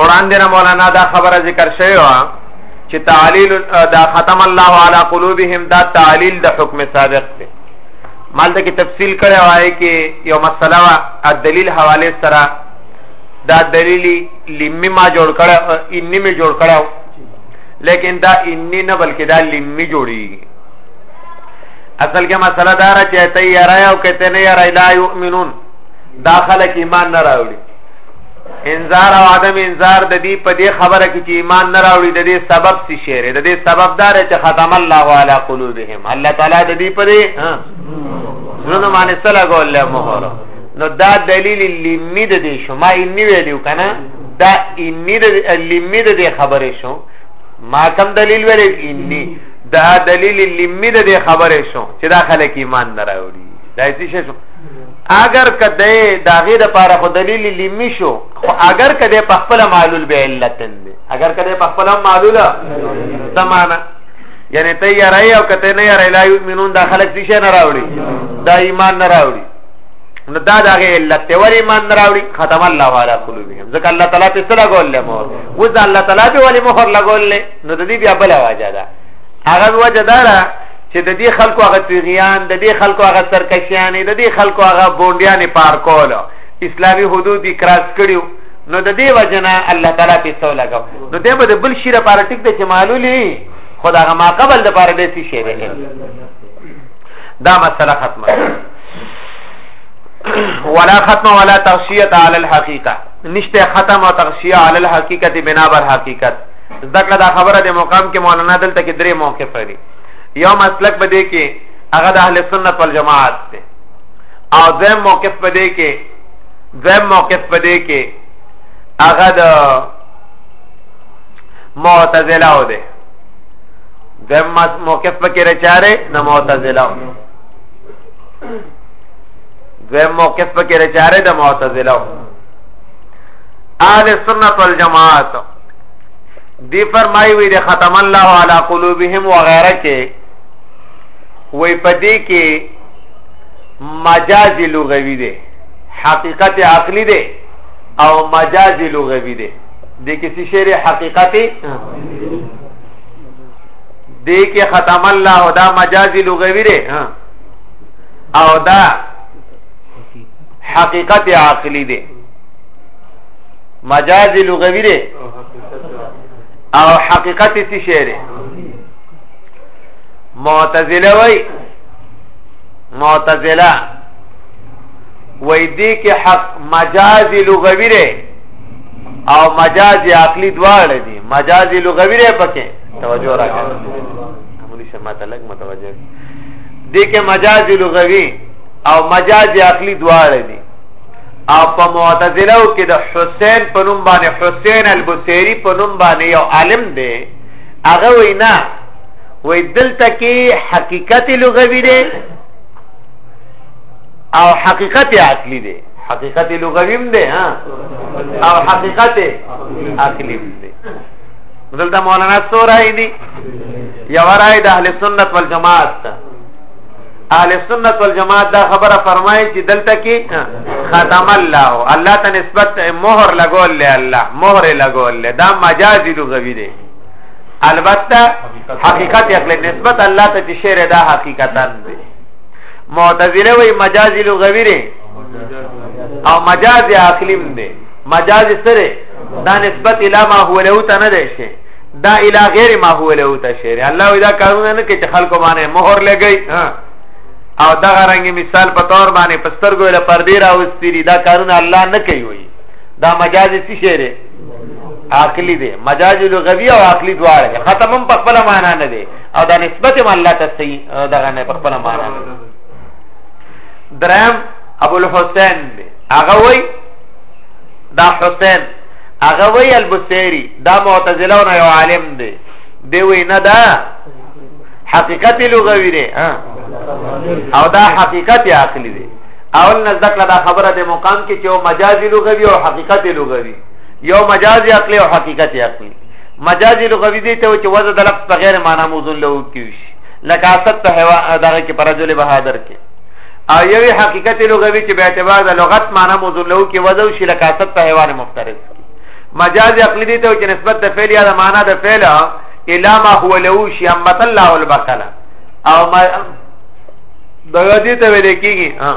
وړاندې نه مولانا دا خبره ذکر شوی و چې تعلیل دا ختم الله علی قلوبهم دا تعلیل د حکم سابق دی مالته کې تفصیل کړی وای کې یو مسله وا دلیل حواله سره دا دلیل لمی ما جوړ کړه انی می جوړ کړه لیکن دا انی نه بلکې دا لمی جوړیږي اصل کې مسله دا را چې ته یې راي او کته نه یې راي لا یؤمنون داخله کې ایمان نه راوړي انذار او عدم انذار د دې په دې خبره کې چې ایمان نه راوړي د دې سبب څه شعر د دې سبب دار چې ختم الله علی قلوبهم الله تعالی د دې په دې ها زړه باندې سلا ګول له مهر نو دا دلیل لمی د دې شما انی ویلو کنه دا انی د لمی د دې خبره شو ما کم دلیل ویل انی دا دلیل لمی د دې خبرې شو چې دا خلک ایمان نه راوړي دا هیڅ شي شو اگر کده دا غي د پاره خو دلیل لمی شو خو اگر کده په خپل معلول به علت دی اگر کده په خپل معلول زمانہ یعنی ته یې راي او کته نه یې لا یؤمنون دا خلک څه شي نه راوړي دا ایمان نه راوړي نو دا دغه علت ته ور ایمان نه راوړي ختم الله علی قلوبهم ځکه الله تعالی په سره ګول له مور و ځ الله تعالی په ولې مهر لګول له نو د دې بیا بل وجه ده هغه وجه دا ده چې د دې خلکو هغه تغیان د دې خلکو هغه سرکشیان د دې خلکو هغه بونډیان پار کول اسلامي حدود یې کراس کړیو نو د دې وجنه الله تعالی په څو لګاو نو دې به بل شیره پار ټیک د چې معلولی خدای ما قبل د پاره به سي شي دا مسله ختمه ولا ختم ولا تغشیه علی الحقیقه نشته ختم او تغشیه علی الحقیقت بنا بر حقیقت ځکه دا خبره د مقام کې مولانا دلته کې درې موقف لري یو مسلک به دی کې هغه د اهل سنت والجماعت دی او زم موقف به دی کې زم موقف به دی کې هغه د معتزله و دی زم موقف به کې رچاره نه معتزله و زم موقف به کې رچاره د معتزله و اهل سنت والجماعت دی فرمایي وي د ختم الله علی قلوبهم وغیرہ کې وای پدې کې مجاز لغوي دی حقیقت عقلی دی او مجاز لغوي دی د کسی شعر حقیقت دی کې ختم الله دا مجاز لغوي دی او دا حقیقت عقلی دی مجاز لغوي دی او حقیقت څه شی دی معتزله وای معتزله وای دې کې حق مجاز لغوي دی او مجاز عقلی دواړه دي مجاز لغوي دی پکې توجه راکړه همونی شماته لګ متوجه دې کې مجاز لغوي او مجاز عقلی دواړه دي او په معتزله کې د حسین په نوم باندې حسین البصری په نوم باندې یو عالم دی هغه وینا وې دلته کې حقیقت لغوي دی او حقیقت عقلی دی حقیقت لغوي هم دی ها او حقیقت عقلی هم دی دلته مولانا سورای دی یو راي د اهل سنت والجماعت اهل سنت والجماعت دا خبره فرمایي چې دلته کې ختم الله الله ته نسبت مهر لګول له الله مهر لګول له دا مجازي لغوي دی البته حقیقت عقل نسبت الله ته چې شعر دا حقیقتا دی معتزله وی مجازي لغوي دی او مجازي عقلیم دی مجازي سره دا نسبت اله ما هو له ته نه دی شي دا اله غیر ما هو له ته شعر الله دا کارونه نه کې چې خلکو باندې مهر لګی او دا رنګ مثال په تور باندې پسترګو له پردې راوستری دا کارونه الله نه کوي وي دا مجازي څه شعر عقلی دی مجازي لغوي او عقلی دواړه ختم هم په خپل معنا نه دی او دا نسبت هم الله ته صحیح دغه نه په خپل معنا نه درم ابو الحسین دی هغه وای دا حسین هغه وی البصيري دا معتزله نه یو عالم دی دی وی نه دا حقیقت لغوي دی او دا حقیقت عقلی دی اول نه ذکر دا خبره د مقام کې چې او مجازي لغوي او حقیقت لغوي یو مجازي عقلی او حقیقت عقلی مجازي لغوي دی ته چې وزن د لفظ په غیر معنا موزون له کیږي لکه اسد په هوا دغه کې پرجل بهادر کې او یوی حقیقت لغوی چې به اعتبار د لغت معنی موضوع له کې وضو شي لکه اصل په حیوان مفترض مجاز عقلی دی ته چې نسبت د فعل یا د معنی د فعل الا ما هو له شي امت الله والبقلا او ما دغه دې ته ویل کېږي ها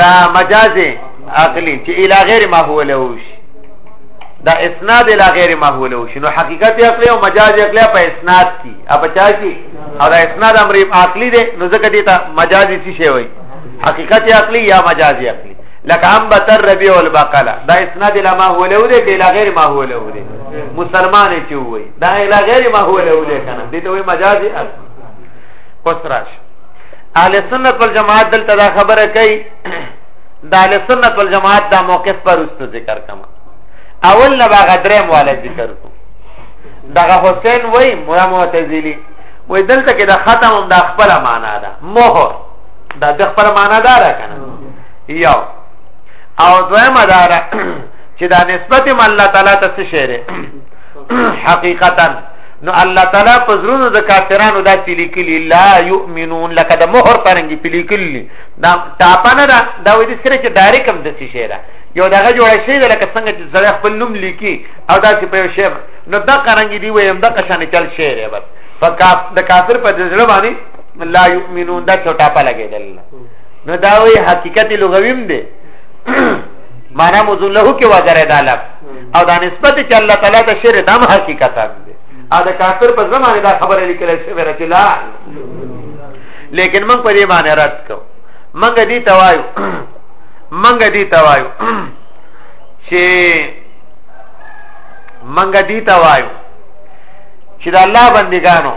دا مجاز عقلی چې الا غیر ما هو له شي دا اسناد الا غیر ما هو له شي نو حقیقت عقلی او مجاز عقلی په اسناد کې اپ چا کې او دا اسناد امر عقلی دی نو ځکه دې ته مجازي څه شی وای حقیقت عقلی یا مجازي عقلی لکه ام بتر ربيع البقلا دا اسناد لا ما هو له دې بلا غیر ما هو له دې مسلمان چې وای دا لا غیر ما هو له دې کنه دې ته وای مجازي عقلی کوسراش اهل سنت والجماعت دلته دا خبره کوي د اهل سنت والجماعت دا موقف پر است ذکر کما اول نه باغ دریم والا ذکر کو دغه حسین وای مولا معتزلی وای دلته کې د ختم هم د خپل معنا ده مهر دا د خپل معنا ده را کنه یو او دویمه دا را چې دا نسبت هم الله تعالی ته څه شعر حقیقتا نو الله تعالی په زرونو د کافرانو دا تلیکلی لا یؤمنون لکه د مهر پرنګي تلیکلی دا ټاپانه دا دا وې سره چې ډایرکټ هم د شي شعر یو دغه جوړ شي لکه څنګه چې زړه خپل نوم لیکي او دا چې په شعر نو دا قرانګي دی ویم دا قشانه چل شعر دی بس فکاف د کافر په ځړه باندې لا یؤمنون دا چوټا په لګیدل نو دا وی حقیقت لغویم دی معنا موضوع له کې وځره دا لب او دا نسبت چې الله تعالی ته شعر دام حقیقت دی ا د کافر په زمانه دا خبره لیکل شوی راځي لا لیکن من په دې باندې رات کو منګه دې توایو منګه دې توایو چې منګه دی تا وایو چې د الله بندگانو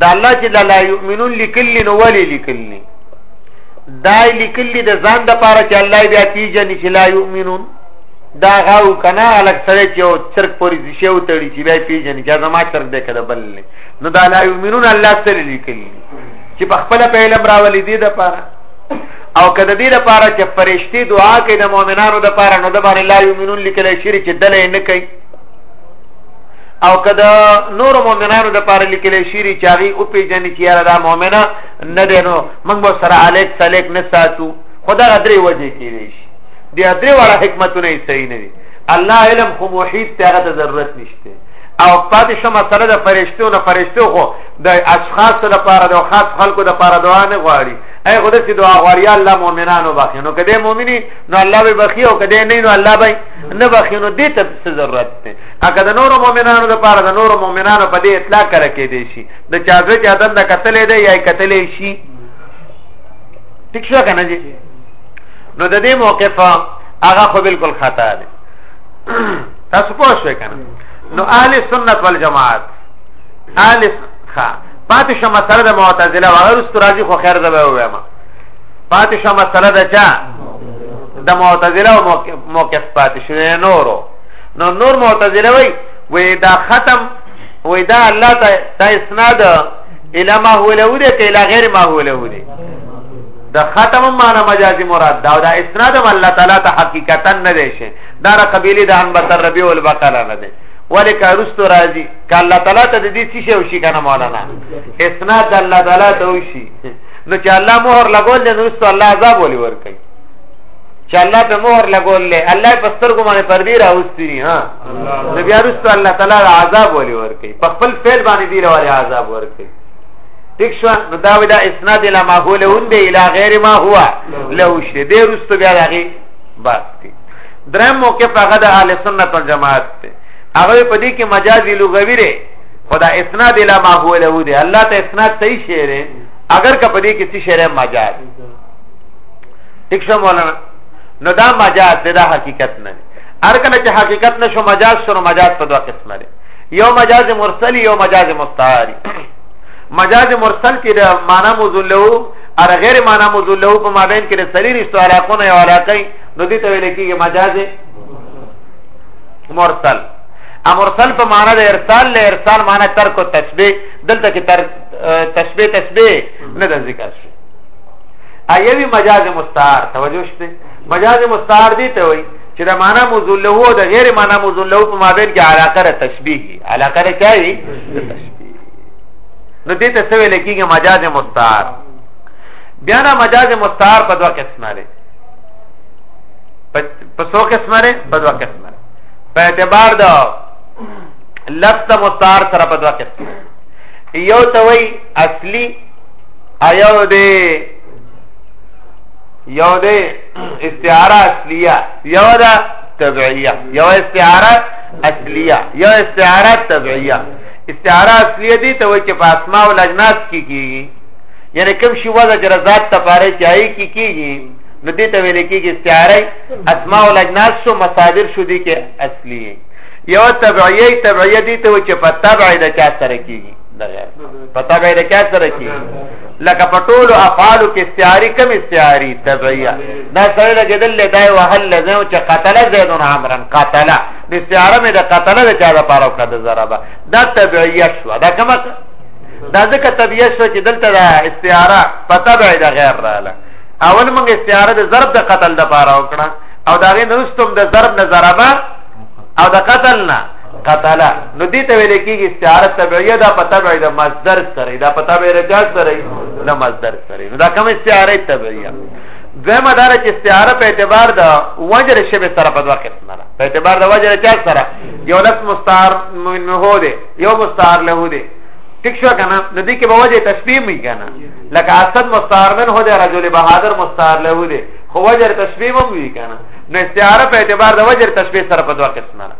د الله چې لا یؤمنون لکلی نو ولی لکلی دا لکلی د ځان د پاره چې الله بیا پیژنې چې لا یؤمنون دا غاو کنا الک سره چې او چرک پوری دي شی او تړي چې بیا پیژنې چې زما چرک دې کړه بل نه نو دا لا یؤمنون الله سره لکلی چې په خپل په علم راولې دي د پاره او کده دې لپاره چې فرشتي دعا کوي د مؤمنانو لپاره نو د باندې لا یمنون لیکل شي چې دلې نه کوي او کده نور مؤمنانو لپاره لیکل شي چې هغه او پیجن چې یاره دا مؤمنه نه دی نو موږ به سره الیک سلیک نه ساتو خدا غدري وجه کیږي دې غدري وړه حکمتونه یې صحیح نه دي الله علم خو موحد ته هغه ضرورت نشته او پاتې شو مسله د فرشتو نه فرشتو خو د اشخاص لپاره د خاص خلکو لپاره دعا نه غواړي اي خدای چې دعا غواړي الله مؤمنانو بخي نو کده مؤمني نو الله به بخي او کده نه نو الله به نه بخي نو دې ته څه ضرورت ده اګه د نورو مؤمنانو لپاره د نورو مؤمنانو په دې اطلاق کړه کې دي شي د چا ځکه چې عدن د قتلې ده یا قتلې شي ټیک شو کنه جی نو د دې موقف هغه خو بالکل خطا ده تاسو پوه شئ کنه نو اهل سنت والجماعت الف خا پاتې شو مسله د معتزله هغه رست راځي خو خیر زبه وایم پاتې شو مسله د چا د معتزله او موقف پاتې شو نورو نو نور معتزله وای وې دا ختم وې دا الله ته دا اسناد اله ما هو له دې کې اله غیر ما هو له دې دا ختم معنا مجازي مراد دا دا اسناد الله تعالی ته حقیقتا نه دی شه دا قبيله د انبتر ربيع البقره نه دی ولیک رستو راځي که الله تعالی ته د دې څه شی وشي کنه مولانا اسناد د الله تعالی ته وشي نو چې الله مهر لګول دی نو رسو الله عذاب ولي ور کوي چې الله په مهر لګول دی الله په سترګو باندې پردي راوستي ها نو بیا رسو الله تعالی عذاب ولي ور کوي په خپل فعل باندې دی لوري عذاب ور کوي ٹھیک شو نو دا ودا اسناد لا ما هو له دی اله غیر ما هو له شی دې رسو بیا دغه بس درم موقف هغه د اهل سنت والجماعت ته هغه په دې کې مجازي لغوي دی خدا اسناد اله ما هو له دی الله ته اسناد صحیح شعر اگر که په دې کې څه شعر مجاز ټیک شو مولانا نو دا مجاز دی دا حقیقت نه دی هر کله چې حقیقت نشو مجاز شنو مجاز په دوه قسمه دی یو مجاز مرسلی یو مجاز مستعاری مجاز مرسل کې د معنا موضوع له ار غیر معنا موضوع له په مابین کې د سری رشتو علاقونه یو علاقې نو دې ته ویل کېږي مجاز مرسل امرسل په معنا د ارسال له ارسال معنا ترک او تسبیح دلته کې تر تسبیح تسبیح نه د ذکر شي ایوی مجاز مستعار توجه شته مجاز مستعار دی ته وای چې د معنا موضوع له او د غیر معنا موضوع له په مابین کې علاقه را تشبیه کی علاقه را چای نو دې ته څه ویل کېږي مجاز مستعار بیا نه مجاز مستعار په دوه قسمه لري په څو قسمه ده په دوه قسمه ده په اعتبار د لفظ مستعار سره په دوه قسمه یو ته وای اصلي ایو دی یو دی استعاره اصلیه یو ده تبعیه یو استعاره اصلیه یو استعاره تبعیه استعاره اصلیه دي ته وای چې په اسماء او اجناس کې کیږي یعنی کوم شی وځه چې ذات تفاره چای کې کیږي نو دې ته ویل کېږي استعاره اسماء الاجناس شو مصادر شو دي کې اصلي یو تبعیه تبعیه دي ته چې په تبع د چا سره کېږي په تبع د چا سره کېږي لکه په ټولو افعالو کې استعاری کم استعاری تبعیه دا سره لګیدل له دای وهل لزم چې قتل زید عمرن قتل د استعاره مې د قتل د چا لپاره وکړه د ضربه دا تبعیه شو دا کومه دا ځکه طبیعت شو چې دلته دا استعاره په تبع د غیر رااله اول موږ استعاره د ضرب د قتل د پاره وکړه او دا غي نوستم د ضرب نه ضربه او د قتل نه قتل نو دې ته ویل کېږي استعاره تبعیه دا په تبع د مصدر سره دا په تبع رجع سره نه مصدر سره نو دا کوم استعاره تبعیه دویمه داره چې استعاره په اعتبار د وجر شبه سره په دوه قسمه ده په اعتبار د وجر چا سره یو لس مستعار منه ده یو مستعار له ده ټیک شو کنه نو دې کې به وجه تشبیه مې کنه لکه اسد مستعار من هو دی رجل بهادر مستعار له دی خو وجر تشبیه هم وی کنه نو استعاره په اعتبار د وجر تشبیه سره په دوه قسمه ده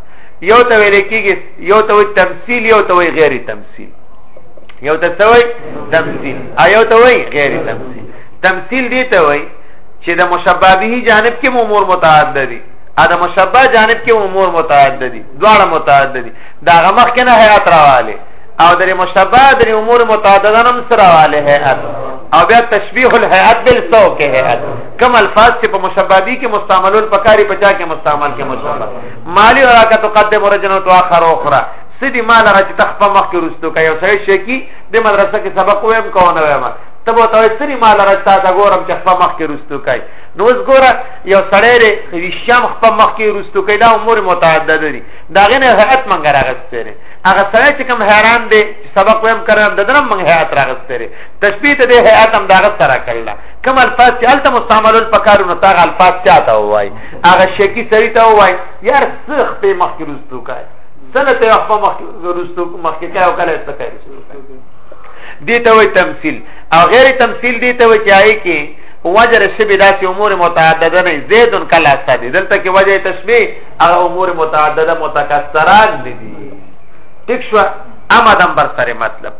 یو ته ویل کېږي یو ته وی تمثيل یو ته وی غیر تمثيل یو ته څه وی تمثيل او یو ته وی غیر تمثيل تمثيل دی ته وی چې د مشبه به جانب کې امور متعدد دي ا د مشبه جانب کې امور متعدد دي دواړه متعدد دي دا غمخ کنه حیات راواله او درې مشبه درې امور متعددن هم سره والے هيئت او بیا تشبیه الهيئت بالسو کې هيئت کم الفاظ چې په مشبه بي کې مستعملون پکاري پچا کې مستعمل کې مشبه مالی وراکه تقدم رجنه تو اخر اخرى سدي مال را چې تخپه مخ کې رستو کوي او سړی شي کې د مدرسې کې سبق ویم کو نه ویم ته به تاسو سری مال راځتا دا ګورم چې خپل مخ کې رستو کوي نو اوس ګوره یو سړی دی خریشم خپل مخ کې رستو کوي دا امور متعدد دي دا غنه هیئت منګه راغستره هغه سره چې کوم حیران دی سبق ویم کړم د درم موږ هيئت راغستې لري تشبيه د دې هيئت هم داغه سره کړل کوم الفاظ چې الته مستعمل الفکر نو تاغه الفاظ چاته وای هغه شکی سړی ته وای یار سخ په مخکې رستو کای سره ته وخت مخکې رستو مخکې کای او کله څه کای دي ته وای تمثيل او غیر تمثيل دي ته وای چې آی کې وجر شبه داسې امور متعدده نه زید کلا ساده دلته کې وجه تشبيه هغه امور متعدده متکثرات دي ټیک شو اما دم بر سره مطلب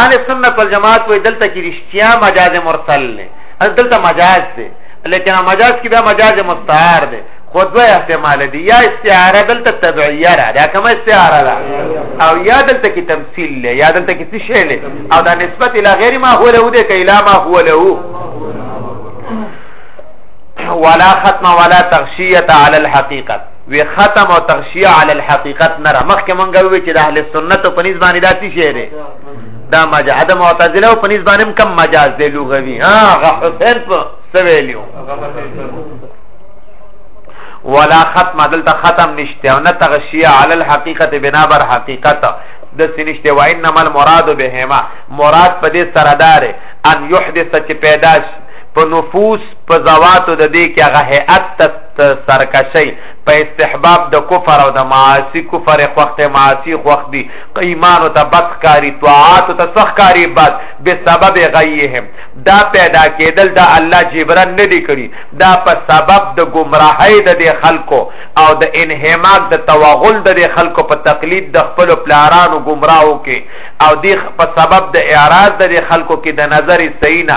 اهل سنت والجماعت وې دلته کې رښتیا مجاز مرسل نه ان دلته مجاز دی لیکن مجاز کې بیا مجاز مستعار دی خو دوه احتمال دي یا استعاره دلته تبعیه را دا کومه استعاره ده او یا دلته کې تمثيل له یا دلته کې څه شی له او دا نسبت اله غیر ما هو له دې کله ما هو له ولا ختم ولا تغشیه علی الحقیقت وی ختم او تغشیه علی الحقیقت نه مخکې مونږ وی چې د اهل سنت په نسبت باندې داسې شی دی دا مجاز د معتزله په نسبت باندې کم مجاز دی لغوي ها غ حسین په سویلیو ولا ختم دلته ختم نشته او نه تغشیه علی الحقیقت بنا بر حقیقت د سنشته و انما المراد بهما مراد په دې سره دار ان يحدث چې پیدا شي په نفوس په زواتو د دې کې هغه هيئت ته سرکشي په استحباب د کفر او د معاصي کفر خوخت معاصي خوخت دي ایمان ته بدخکاری طاعات ته سخکاری بد به سبب غیهم دا پیدا کېدل دا الله جبران نه دی کړی دا په سبب د گمراهۍ د خلکو او د انهماک د توغل د خلکو په تقلید د خپل پلارانو گمراهو کې او د په سبب د اعراض د خلکو کې د نظر سینا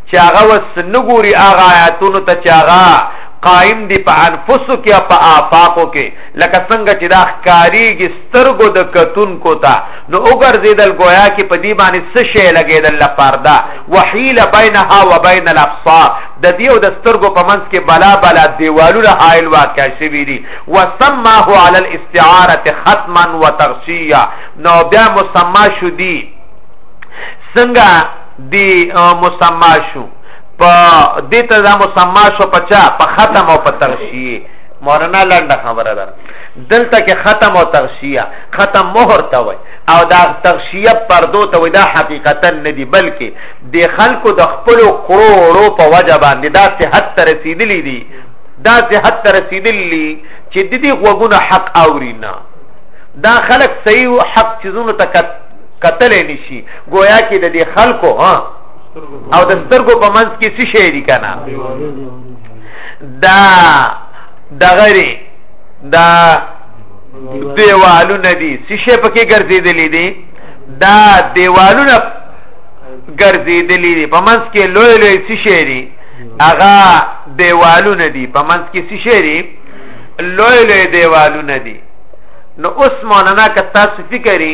چې هغه وس نه ګوري هغه آیاتونو ته چې هغه قائم دی په انفسو کې په آفاقو کې لکه څنګه چې دا ښکاریږي سترګو د کتون کو تا نو وګرځیدل گویا کې په دې باندې څه شی لګیدل لپاردا وحیل بینها و بین الابصار د دې او د سترګو په منځ کې بلا بلا دیوالونه حائل واقع شوی دي وسماه علی الاستعاره ختما وتغشیه نو بیا مسما شو دي څنګه دی مسما شو په دې ته دا مسما شو په چا په ختم او په تغشیه مولانا لنډه خبره ده دلته کې ختم او تغشیه ختم مهر ته وای او دا تغشیه پردو ته وای دا حقیقتا نه دی بلکې د خلکو د خپل کروڑو په وجه باندې دا صحت ته رسیدلی دي دا صحت ته رسیدلی چې د دې غوګونه حق اوري نه دا خلک صحیح حق چیزونو ته کتلی نه شي ګویا کې د دې خلکو ها او د سترګو په منځ کې څه شی دي کنه دا دغری دا دیوالونه دي څه شی پکې ګرځېدلې دي دا دیوالونه ګرځېدلې دي په منځ کې لوی لوی څه شی دي هغه دیوالونه دي په منځ کې څه شی دي لوی لوی دیوالونه دي نو اوس مولانا که تاسو فکرې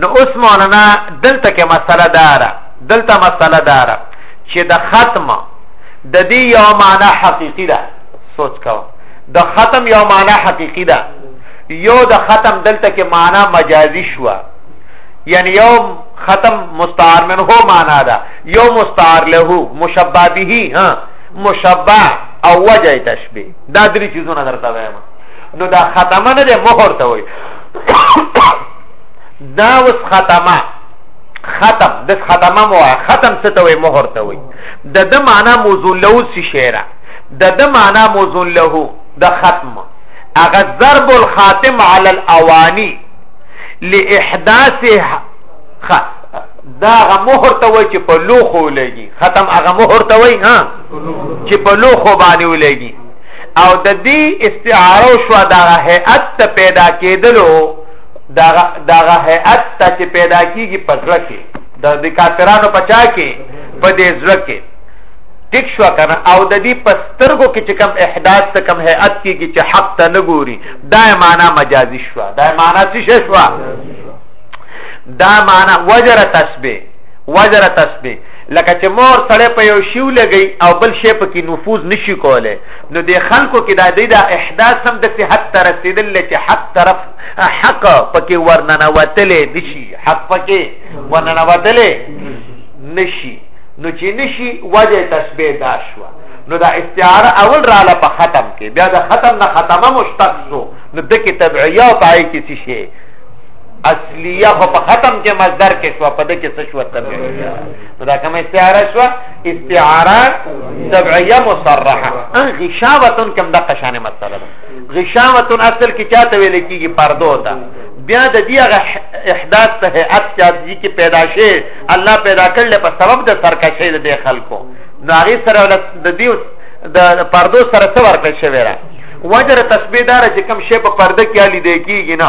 نو اوس مولانا دلته کې مسله داره دلته مسله داره چې د ختم د دې یو معنا حقيقي ده سوچ کا د ختم یو معنا حقيقي ده یو د ختم دلته کې معنا مجازي شو یعنی یو ختم مستعار منه معنا ده یو مستعار له مشبہ به ها مشبہ او وجه تشبیه دا درې چیزونه درته وایم نو دا ختمه نه ده مخور ته وایي دا وس ختمه ختم د ختمه مو ختم څه ته وي مهر ته وي د د معنا موضوع له سی شعر د د معنا موضوع له د ختم اغه ضرب الخاتم على الاواني لاحداث دا هغه مهر ته وای چې په لوخو لګي ختم هغه مهر ته وای ها چې په لوخو باندې ولګي او د دې استعاره شو دا هيئت ته پیدا کېدلو دا دا هيئت ته چې پیدا کیږي پزړه کې د کافرانو پچا کې په دې ځړه کې ټیک شو کنه او د دې پسترګو کې چې کم احداث ته کم هيئت کیږي چې حق ته نه ګوري دا معنا مجازي شو دا معنا څه شو دا معنا وجر تسبیح وجر تسبیح لکه چې مور سړی په یو شی ولګي او بل شی پکې نفوذ نشي کولی نو د خلکو کې د دې د احداث هم د صحت ته رسېدل چې حق طرف حق پکې ورننوتلی نشي حق پکې ورننوتلی نشي نو چې نشي وجه تشبیه دا شوه نو دا استعاره اول رااله په ختم کې بیا د ختم نه ختمه مشتق شو نو دکې تبعیه او پای کې څه شي اصلیه خو په ختم کې مصدر کې شو په دې کې څه شو تبعیه دا کوم استعاره شو استعاره تبعیه مصرحه ان غشاوه کوم د قشانه مسله ده غشاوه اصل کې چاته ویل کیږي پردو ته بیا د دې هغه احداث ته هيئت چې د کې پیدا شي الله پیدا کړل په سبب د سرکشې د خلکو نو هغه سره د دې د پردو سره څه ورکړ شوی را وجر تسبیح دار چې کم شی په پرده کې علی دی کیږي نه